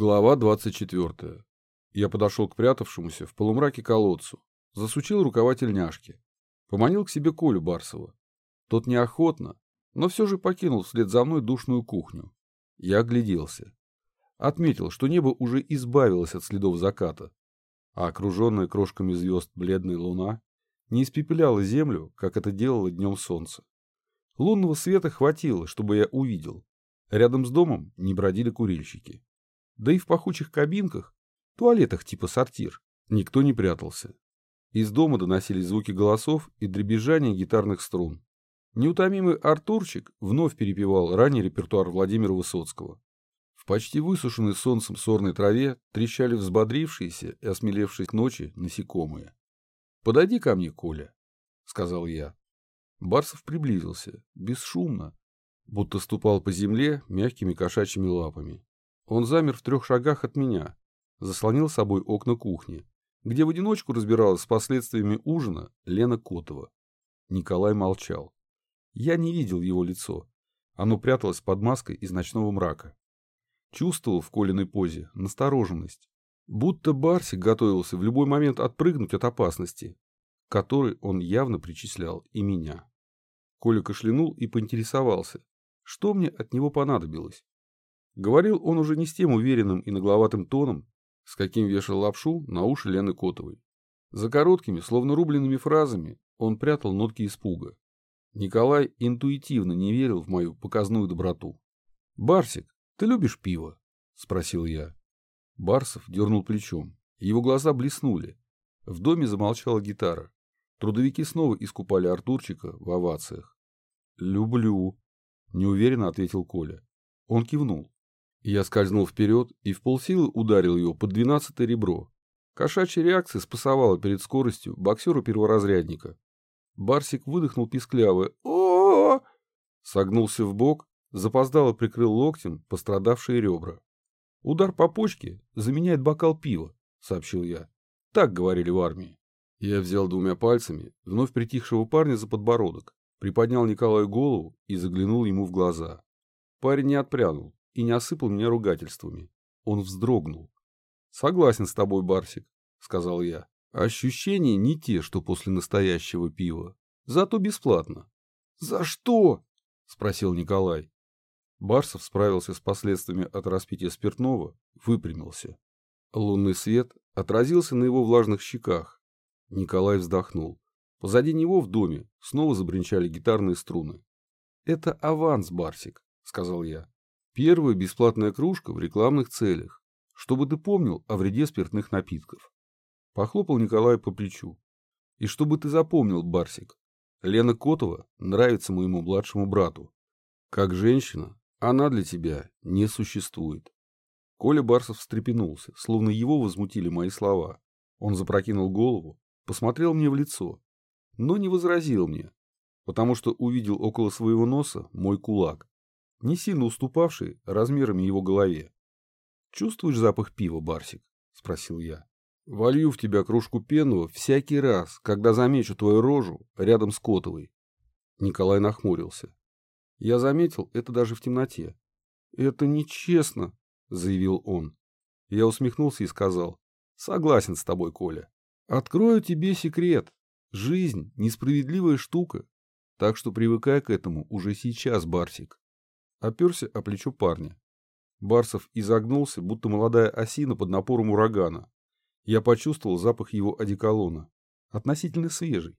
Глава 24. Я подошел к прятавшемуся в полумраке колодцу, засучил рукава тельняшки, поманил к себе Колю Барсова. Тот неохотно, но все же покинул вслед за мной душную кухню. Я огляделся. Отметил, что небо уже избавилось от следов заката, а окруженная крошками звезд бледная луна не испепеляла землю, как это делало днем солнце. Лунного света хватило, чтобы я увидел. Рядом с домом не бродили курильщики. Да и в пахучих кабинках, туалетах типа сортир, никто не прятался. Из дома доносились звуки голосов и дребезжание гитарных струн. Неутомимый Артурчик вновь перепевал ранний репертуар Владимира Высоцкого. В почти высушенной солнцем сорной траве трещали взбодрившиеся и осмелевшие к ночи насекомые. «Подойди ко мне, Коля», — сказал я. Барсов приблизился, бесшумно, будто ступал по земле мягкими кошачьими лапами. Он замер в трех шагах от меня, заслонил собой окна кухни, где в одиночку разбиралась с последствиями ужина Лена Котова. Николай молчал. Я не видел его лицо. Оно пряталось под маской из ночного мрака. Чувствовал в Колиной позе настороженность. Будто Барсик готовился в любой момент отпрыгнуть от опасности, которой он явно причислял и меня. Коля кашлянул и поинтересовался, что мне от него понадобилось. Говорил он уже не с тем уверенным и нагловатым тоном, с каким вешал лапшу на уши Лены Котовой. За короткими, словно рубленными фразами, он прятал нотки испуга. Николай интуитивно не верил в мою показную доброту. «Барсик, ты любишь пиво?» — спросил я. Барсов дернул плечом. Его глаза блеснули. В доме замолчала гитара. Трудовики снова искупали Артурчика в овациях. «Люблю», — неуверенно ответил Коля. Он кивнул. Я скользнул вперед и в полсилы ударил его под двенадцатое ребро. Кошачья реакция спасовала перед скоростью боксера-перворазрядника. Барсик выдохнул пискляво. о Согнулся в бок, запоздало прикрыл локтем пострадавшие ребра. «Удар по почке заменяет бокал пива», — сообщил я. Так говорили в армии. Я взял двумя пальцами вновь притихшего парня за подбородок, приподнял Николаю голову и заглянул ему в глаза. Парень не отпрянул, и не осыпал меня ругательствами. Он вздрогнул. «Согласен с тобой, Барсик», — сказал я. «Ощущения не те, что после настоящего пива. Зато бесплатно». «За что?» — спросил Николай. Барсов справился с последствиями от распития спиртного, выпрямился. Лунный свет отразился на его влажных щеках. Николай вздохнул. Позади него в доме снова забринчали гитарные струны. «Это аванс, Барсик», — сказал я. Первая бесплатная кружка в рекламных целях, чтобы ты помнил о вреде спиртных напитков. Похлопал Николай по плечу. И чтобы ты запомнил, Барсик, Лена Котова нравится моему младшему брату. Как женщина, она для тебя не существует. Коля Барсов встрепенулся, словно его возмутили мои слова. Он запрокинул голову, посмотрел мне в лицо, но не возразил мне, потому что увидел около своего носа мой кулак не сильно уступавший размерами его голове. «Чувствуешь запах пива, Барсик?» — спросил я. «Волью в тебя кружку пенного всякий раз, когда замечу твою рожу рядом с Котовой». Николай нахмурился. Я заметил это даже в темноте. «Это нечестно», — заявил он. Я усмехнулся и сказал. «Согласен с тобой, Коля. Открою тебе секрет. Жизнь — несправедливая штука. Так что привыкай к этому уже сейчас, Барсик оперся о плечо парня. Барсов изогнулся, будто молодая осина под напором урагана. Я почувствовал запах его одеколона. Относительно свежий.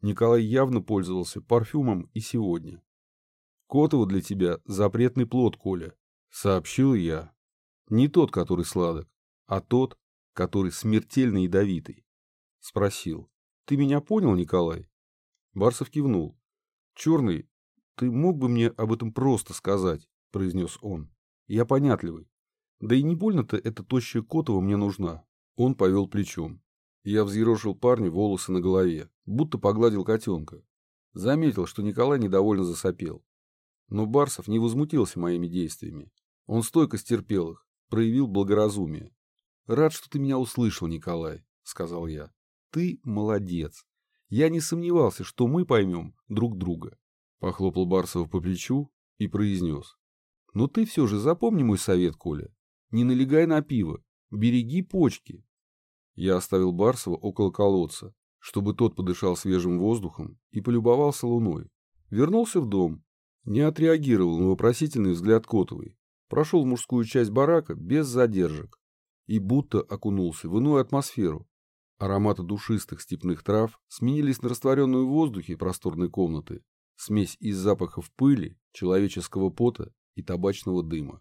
Николай явно пользовался парфюмом и сегодня. «Котово для тебя запретный плод, Коля», — сообщил я. «Не тот, который сладок, а тот, который смертельно ядовитый». Спросил. «Ты меня понял, Николай?» Барсов кивнул. Черный «Ты мог бы мне об этом просто сказать», — произнес он. «Я понятливый. Да и не больно-то эта тощая Котова мне нужна». Он повел плечом. Я взъерошил парню волосы на голове, будто погладил котенка. Заметил, что Николай недовольно засопел. Но Барсов не возмутился моими действиями. Он стойко стерпел их, проявил благоразумие. «Рад, что ты меня услышал, Николай», — сказал я. «Ты молодец. Я не сомневался, что мы поймем друг друга. Похлопал Барсова по плечу и произнес. «Ну ты все же запомни мой совет, Коля. Не налегай на пиво. Береги почки. Я оставил Барсова около колодца, чтобы тот подышал свежим воздухом и полюбовался луной. Вернулся в дом. Не отреагировал на вопросительный взгляд Котовой. Прошел в мужскую часть барака без задержек. И будто окунулся в иную атмосферу. Ароматы душистых степных трав сменились на растворенную в воздухе просторной комнаты. Смесь из запахов пыли, человеческого пота и табачного дыма.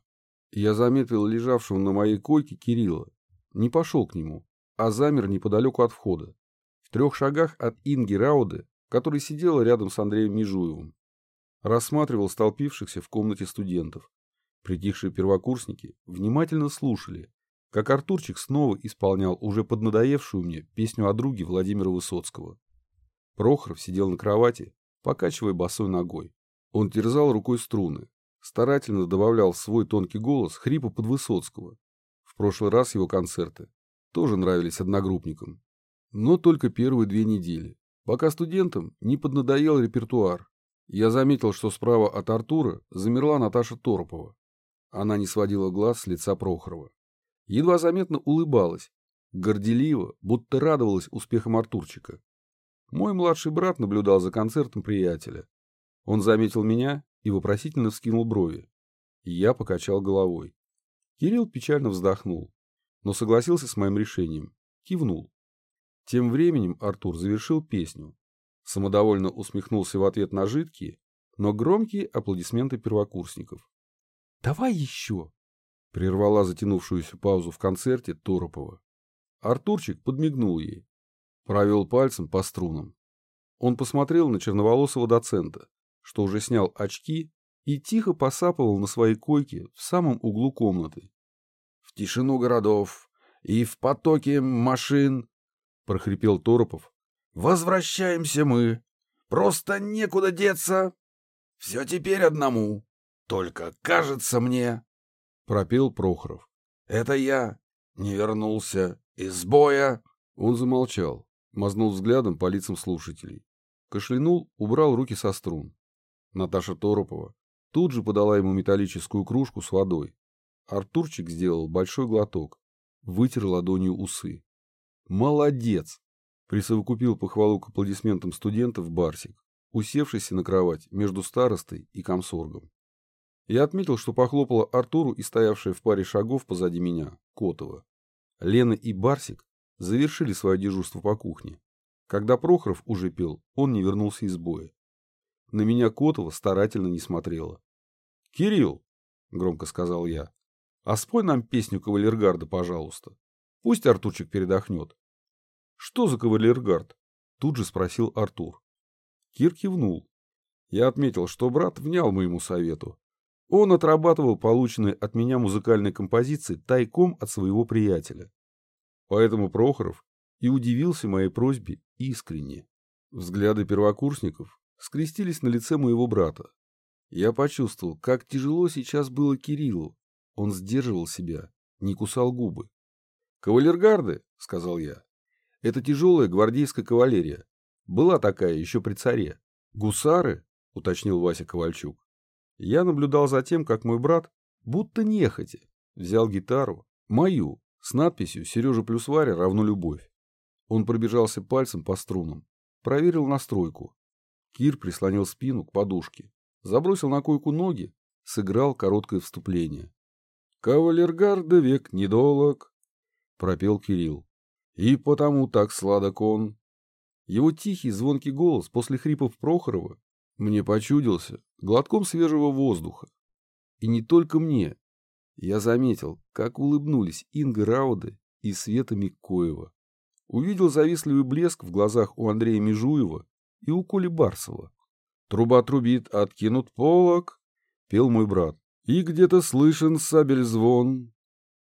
Я заметил лежавшего на моей койке Кирилла. Не пошел к нему, а замер неподалеку от входа. В трех шагах от Инги Рауды, которая сидела рядом с Андреем Межуевым. Рассматривал столпившихся в комнате студентов. Притихшие первокурсники внимательно слушали, как Артурчик снова исполнял уже поднадоевшую мне песню о друге Владимира Высоцкого. Прохоров сидел на кровати, покачивая босой ногой. Он терзал рукой струны, старательно добавлял свой тонкий голос хрипа под Высоцкого. В прошлый раз его концерты тоже нравились одногруппникам. Но только первые две недели, пока студентам не поднадоел репертуар. Я заметил, что справа от Артура замерла Наташа Торопова. Она не сводила глаз с лица Прохорова. Едва заметно улыбалась, горделиво, будто радовалась успехам Артурчика. Мой младший брат наблюдал за концертом приятеля. Он заметил меня и вопросительно вскинул брови. Я покачал головой. Кирилл печально вздохнул, но согласился с моим решением. Кивнул. Тем временем Артур завершил песню. Самодовольно усмехнулся в ответ на жидкие, но громкие аплодисменты первокурсников. «Давай еще!» — прервала затянувшуюся паузу в концерте Торопова. Артурчик подмигнул ей. Провел пальцем по струнам. Он посмотрел на черноволосого доцента, что уже снял очки и тихо посапывал на своей койке в самом углу комнаты. «В тишину городов и в потоке машин», — прохрипел Торопов. «Возвращаемся мы. Просто некуда деться. Все теперь одному. Только кажется мне...» — пропел Прохоров. «Это я не вернулся из боя». Он замолчал, мазнул взглядом по лицам слушателей. Кашлянул, убрал руки со струн. Наташа Торопова тут же подала ему металлическую кружку с водой. Артурчик сделал большой глоток, вытер ладонью усы. «Молодец!» — присовокупил похвалу к аплодисментам студентов Барсик, усевшийся на кровать между старостой и комсоргом. Я отметил, что похлопала Артуру и стоявшая в паре шагов позади меня, Котова. Лена и Барсик завершили свое дежурство по кухне. Когда Прохоров уже пел, он не вернулся из боя. На меня Котова старательно не смотрела. «Кирилл», — громко сказал я, — «а спой нам песню кавалергарда, пожалуйста. Пусть Артурчик передохнет». «Что за кавалергард?» — тут же спросил Артур. Кир кивнул. Я отметил, что брат внял моему совету. Он отрабатывал полученные от меня музыкальные композиции тайком от своего приятеля. Поэтому Прохоров и удивился моей просьбе искренне. Взгляды первокурсников скрестились на лице моего брата. Я почувствовал, как тяжело сейчас было Кириллу. Он сдерживал себя, не кусал губы. «Кавалергарды», — сказал я, — «это тяжелая гвардейская кавалерия. Была такая еще при царе. Гусары», — уточнил Вася Ковальчук. Я наблюдал за тем, как мой брат, будто нехотя, взял гитару, мою, с надписью «Сережа плюс Варя равно любовь». Он пробежался пальцем по струнам, проверил настройку, Кир прислонил спину к подушке, забросил на койку ноги, сыграл короткое вступление. «Кавалергарда век недолог», — пропел Кирилл. «И потому так сладок он». Его тихий звонкий голос после хрипов Прохорова мне почудился глотком свежего воздуха. И не только мне. Я заметил, как улыбнулись Инга Рауды и Света Миккоева. Увидел завистливый блеск в глазах у Андрея Межуева и у Коли Барсова. Труба трубит, откинут полок, пел мой брат. И где-то слышен сабель звон.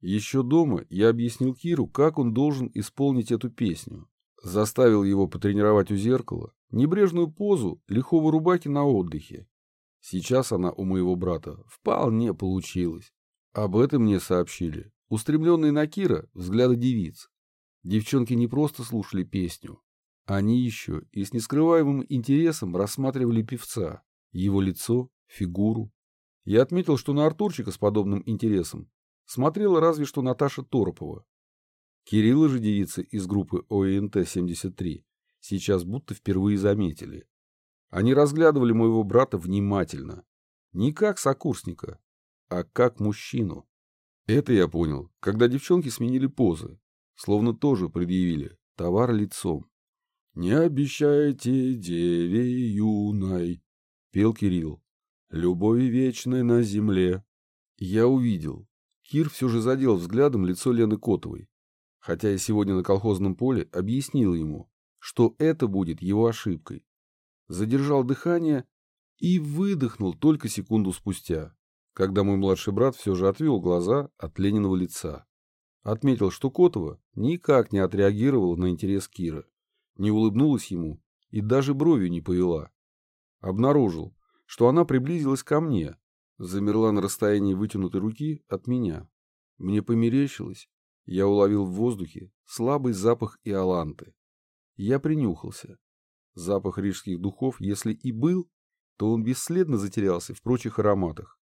Еще дома я объяснил Киру, как он должен исполнить эту песню. Заставил его потренировать у зеркала небрежную позу лихого рубаки на отдыхе. Сейчас она у моего брата вполне получилась. Об этом мне сообщили устремленные на Кира взгляды девиц. Девчонки не просто слушали песню, они еще и с нескрываемым интересом рассматривали певца, его лицо, фигуру. Я отметил, что на Артурчика с подобным интересом смотрела разве что Наташа Торопова. Кирилла же девицы из группы ОИНТ-73 сейчас будто впервые заметили. Они разглядывали моего брата внимательно. Не как сокурсника, а как мужчину. Это я понял, когда девчонки сменили позы, словно тоже предъявили товар лицом. «Не обещайте деве юной», — пел Кирилл, — «любови вечной на земле». Я увидел. Кир все же задел взглядом лицо Лены Котовой, хотя я сегодня на колхозном поле объяснил ему, что это будет его ошибкой. Задержал дыхание и выдохнул только секунду спустя, когда мой младший брат все же отвел глаза от Лениного лица. Отметил, что Котова никак не отреагировала на интерес Кира не улыбнулась ему и даже бровью не повела. Обнаружил, что она приблизилась ко мне, замерла на расстоянии вытянутой руки от меня. Мне померещилось, я уловил в воздухе слабый запах иоланты. Я принюхался. Запах рижских духов, если и был, то он бесследно затерялся в прочих ароматах.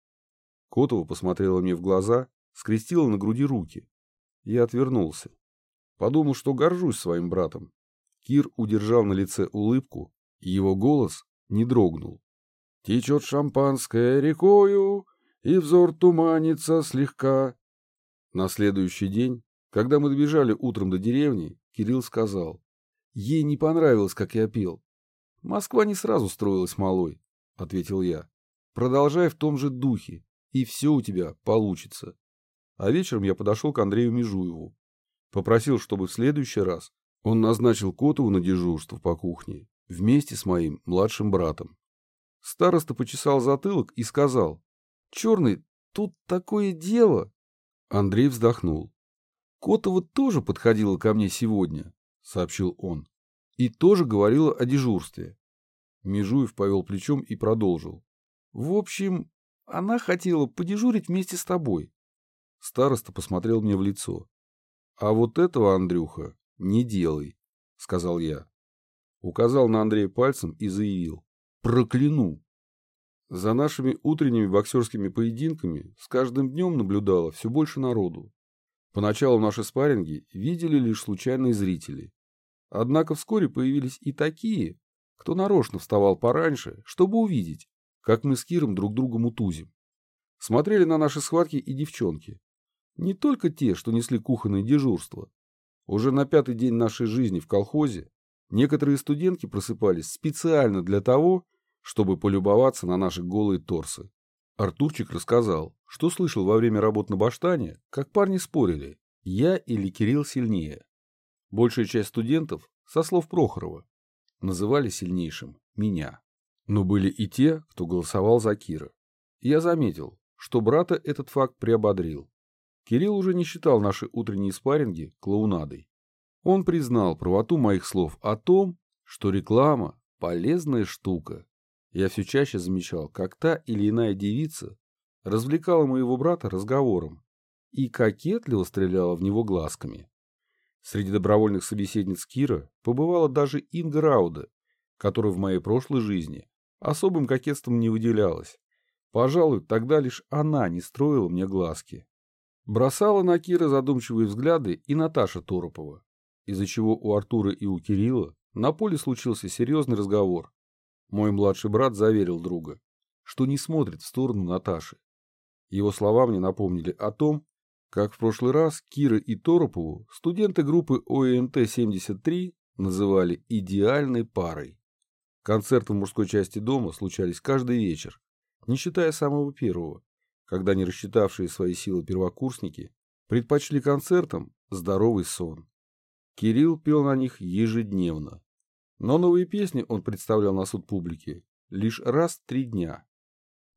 Котова посмотрела мне в глаза, скрестила на груди руки. Я отвернулся. Подумал, что горжусь своим братом, Кир удержал на лице улыбку, и его голос не дрогнул. «Течет шампанское рекою, и взор туманится слегка». На следующий день, когда мы добежали утром до деревни, Кирилл сказал, «Ей не понравилось, как я пел». «Москва не сразу строилась малой», — ответил я. «Продолжай в том же духе, и все у тебя получится». А вечером я подошел к Андрею Межуеву. Попросил, чтобы в следующий раз он назначил Котову на дежурство по кухне вместе с моим младшим братом. Староста почесал затылок и сказал, «Черный, тут такое дело!» Андрей вздохнул. «Котова тоже подходила ко мне сегодня», — сообщил он, «и тоже говорила о дежурстве». Межуев повел плечом и продолжил. «В общем, она хотела подежурить вместе с тобой». Староста посмотрел мне в лицо. «А вот этого, Андрюха, «Не делай», — сказал я. Указал на Андрея пальцем и заявил. «Прокляну!» За нашими утренними боксерскими поединками с каждым днем наблюдало все больше народу. Поначалу наши спарринги видели лишь случайные зрители. Однако вскоре появились и такие, кто нарочно вставал пораньше, чтобы увидеть, как мы с Киром друг друга мутузим. Смотрели на наши схватки и девчонки. Не только те, что несли кухонное дежурство, уже на пятый день нашей жизни в колхозе некоторые студентки просыпались специально для того, чтобы полюбоваться на наши голые торсы. Артурчик рассказал, что слышал во время работ на баштане, как парни спорили, я или Кирилл сильнее. Большая часть студентов, со слов Прохорова, называли сильнейшим меня. Но были и те, кто голосовал за Кира. Я заметил, что брата этот факт приободрил. Кирилл уже не считал наши утренние спарринги клоунадой. Он признал правоту моих слов о том, что реклама – полезная штука. Я все чаще замечал, как та или иная девица развлекала моего брата разговором и кокетливо стреляла в него глазками. Среди добровольных собеседниц Кира побывала даже Инга Рауда, которая в моей прошлой жизни особым кокетством не выделялась. Пожалуй, тогда лишь она не строила мне глазки. Бросала на Кира задумчивые взгляды и Наташа Торопова, из-за чего у Артура и у Кирилла на поле случился серьезный разговор. Мой младший брат заверил друга, что не смотрит в сторону Наташи. Его слова мне напомнили о том, как в прошлый раз Кира и Торопову студенты группы ОНТ-73 называли идеальной парой. Концерты в мужской части дома случались каждый вечер, не считая самого первого, когда не рассчитавшие свои силы первокурсники предпочли концертам здоровый сон. Кирилл пел на них ежедневно. Но новые песни он представлял на суд публики лишь раз в три дня.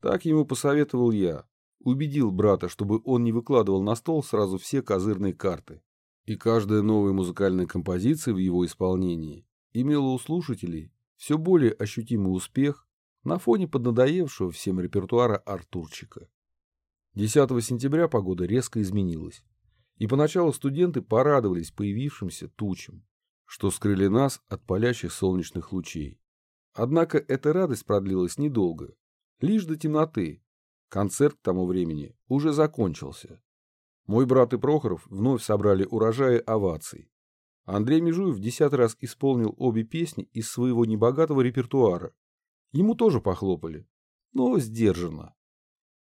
Так ему посоветовал я, убедил брата, чтобы он не выкладывал на стол сразу все козырные карты. И каждая новая музыкальная композиция в его исполнении имела у слушателей все более ощутимый успех на фоне поднадоевшего всем репертуара Артурчика. 10 сентября погода резко изменилась, и поначалу студенты порадовались появившимся тучам, что скрыли нас от палящих солнечных лучей. Однако эта радость продлилась недолго, лишь до темноты. Концерт к тому времени уже закончился. Мой брат и Прохоров вновь собрали урожаи оваций. Андрей Межуев в десятый раз исполнил обе песни из своего небогатого репертуара. Ему тоже похлопали, но сдержанно.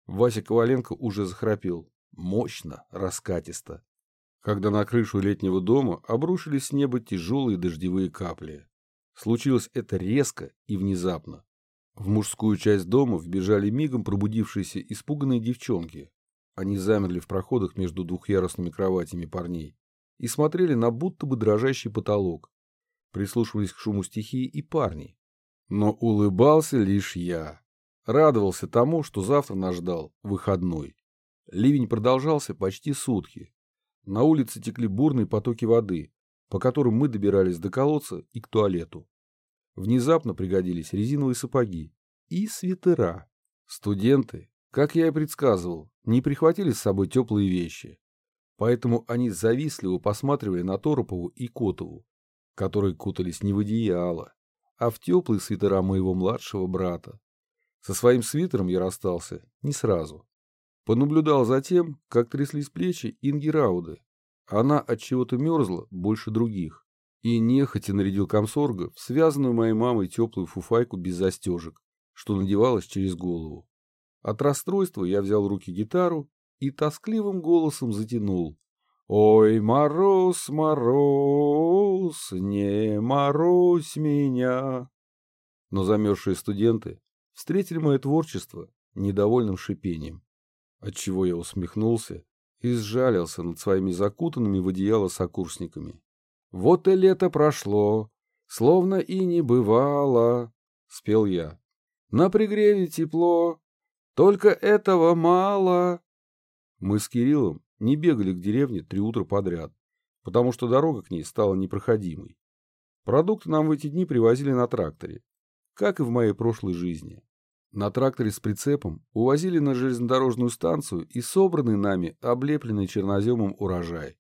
Вася Коваленко уже захрапел. Мощно, раскатисто. Когда на крышу летнего дома обрушились с неба тяжелые дождевые капли. Случилось это резко и внезапно. В мужскую часть дома вбежали мигом пробудившиеся испуганные девчонки. Они замерли в проходах между двухъярусными кроватями парней и смотрели на будто бы дрожащий потолок. Прислушивались к шуму стихии и парни. Но улыбался лишь я. Радовался тому, что завтра нас ждал выходной. Ливень продолжался почти сутки. На улице текли бурные потоки воды, по которым мы добирались до колодца и к туалету. Внезапно пригодились резиновые сапоги и свитера. Студенты, как я и предсказывал, не прихватили с собой теплые вещи. Поэтому они завистливо посматривали на Торопову и Котову, которые кутались не в одеяло, а в теплые свитера моего младшего брата. Со своим свитером я расстался не сразу. Понаблюдал за тем, как тряслись плечи Инги Рауды. Она от чего-то мерзла больше других. И нехотя нарядил комсорга в связанную моей мамой теплую фуфайку без застежек, что надевалась через голову. От расстройства я взял в руки гитару и тоскливым голосом затянул. «Ой, мороз, мороз, не морозь меня!» Но замерзшие студенты встретили мое творчество недовольным шипением, отчего я усмехнулся и сжалился над своими закутанными в одеяло сокурсниками. Вот и лето прошло, словно и не бывало, — спел я. На пригреве тепло, только этого мало. Мы с Кириллом не бегали к деревне три утра подряд, потому что дорога к ней стала непроходимой. Продукты нам в эти дни привозили на тракторе, как и в моей прошлой жизни. На тракторе с прицепом увозили на железнодорожную станцию и собранный нами облепленный черноземом урожай.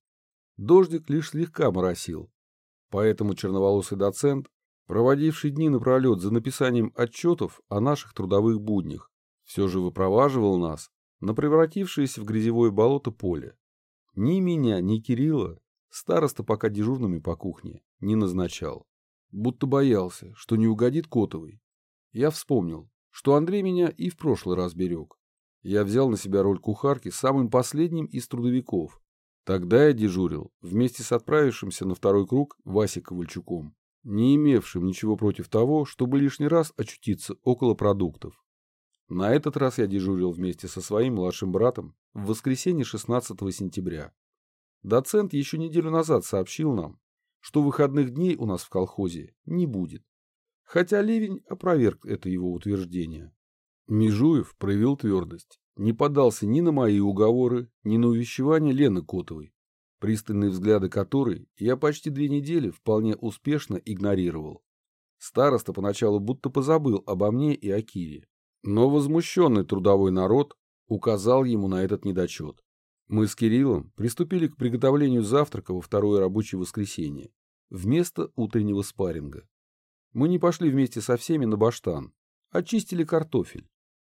Дождик лишь слегка моросил. Поэтому черноволосый доцент, проводивший дни напролет за написанием отчетов о наших трудовых буднях, все же выпроваживал нас на превратившееся в грязевое болото поле. Ни меня, ни Кирилла староста пока дежурными по кухне не назначал. Будто боялся, что не угодит Котовой. Я вспомнил, что Андрей меня и в прошлый раз берег. Я взял на себя роль кухарки самым последним из трудовиков Тогда я дежурил вместе с отправившимся на второй круг Васей Ковальчуком, не имевшим ничего против того, чтобы лишний раз очутиться около продуктов. На этот раз я дежурил вместе со своим младшим братом в воскресенье 16 сентября. Доцент еще неделю назад сообщил нам, что выходных дней у нас в колхозе не будет, хотя Левень опроверг это его утверждение. Межуев проявил твердость не поддался ни на мои уговоры, ни на увещевания Лены Котовой, пристальные взгляды которой я почти две недели вполне успешно игнорировал. Староста поначалу будто позабыл обо мне и о Кире, но возмущенный трудовой народ указал ему на этот недочет. Мы с Кириллом приступили к приготовлению завтрака во второе рабочее воскресенье, вместо утреннего спарринга. Мы не пошли вместе со всеми на баштан, очистили картофель.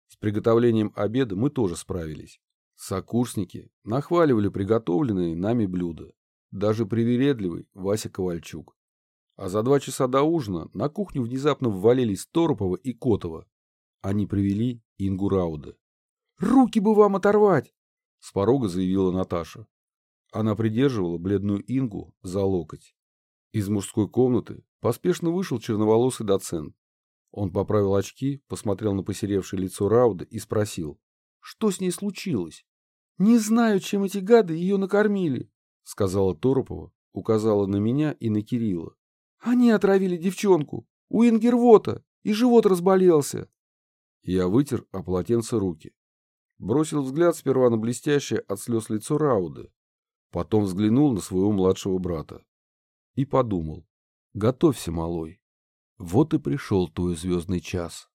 С приготовлением обеда мы тоже справились. Сокурсники нахваливали приготовленные нами блюда. Даже привередливый Вася Ковальчук. А за два часа до ужина на кухню внезапно ввалились Торопова и Котова. Они привели Ингу Рауда. «Руки бы вам оторвать!» — с порога заявила Наташа. Она придерживала бледную Ингу за локоть. Из мужской комнаты поспешно вышел черноволосый доцент. Он поправил очки, посмотрел на посеревшее лицо Рауда и спросил. «Что с ней случилось?» «Не знаю, чем эти гады ее накормили», — сказала Торопова, указала на меня и на Кирилла. «Они отравили девчонку. У Ингервота, и живот разболелся». Я вытер о полотенце руки. Бросил взгляд сперва на блестящее от слез лицо Рауда, потом взглянул на своего младшего брата. И подумал. «Готовься, малой». Вот и пришел твой звездный час.